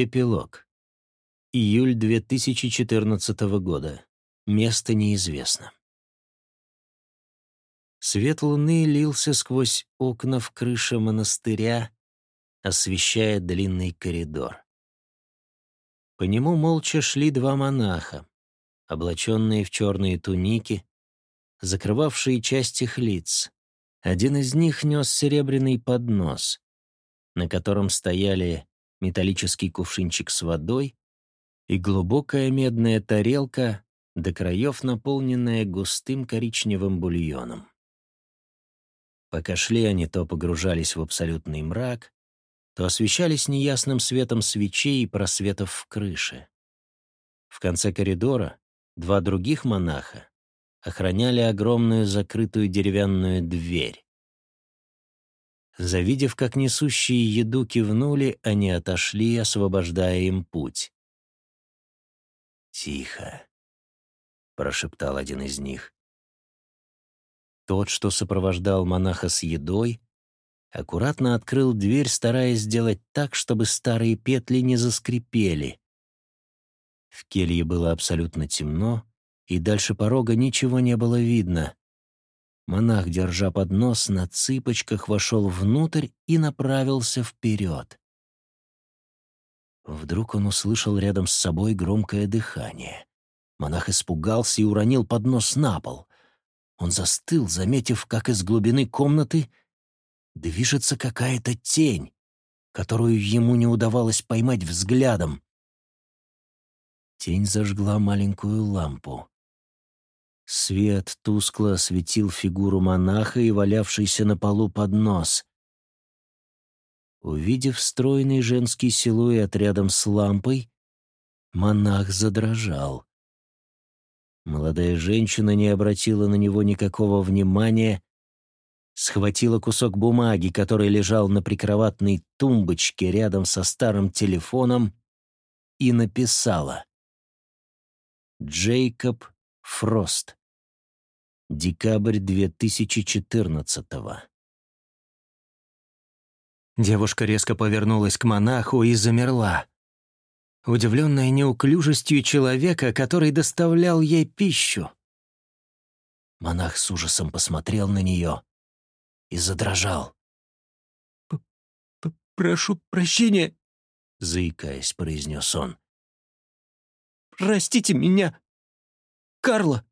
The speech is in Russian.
Эпилог. Июль 2014 года. Место неизвестно. Свет луны лился сквозь окна в крыше монастыря, освещая длинный коридор. По нему молча шли два монаха, облаченные в черные туники, закрывавшие часть их лиц. Один из них нес серебряный поднос, на котором стояли металлический кувшинчик с водой и глубокая медная тарелка, до краев наполненная густым коричневым бульоном. Пока шли они, то погружались в абсолютный мрак, то освещались неясным светом свечей и просветов в крыше. В конце коридора два других монаха охраняли огромную закрытую деревянную дверь. Завидев, как несущие еду кивнули, они отошли, освобождая им путь. «Тихо», — прошептал один из них. Тот, что сопровождал монаха с едой, аккуратно открыл дверь, стараясь сделать так, чтобы старые петли не заскрипели. В келье было абсолютно темно, и дальше порога ничего не было видно. Монах, держа поднос, на цыпочках вошел внутрь и направился вперед. Вдруг он услышал рядом с собой громкое дыхание. Монах испугался и уронил поднос на пол. Он застыл, заметив, как из глубины комнаты движется какая-то тень, которую ему не удавалось поймать взглядом. Тень зажгла маленькую лампу. Свет тускло осветил фигуру монаха и валявшийся на полу поднос. Увидев стройный женский силуэт рядом с лампой, монах задрожал. Молодая женщина не обратила на него никакого внимания, схватила кусок бумаги, который лежал на прикроватной тумбочке рядом со старым телефоном, и написала «Джейкоб Фрост. Декабрь 2014-го. Девушка резко повернулась к монаху и замерла, удивленная неуклюжестью человека, который доставлял ей пищу. Монах с ужасом посмотрел на нее и задрожал. П -п «Прошу прощения», — заикаясь, произнес он. «Простите меня, Карла!»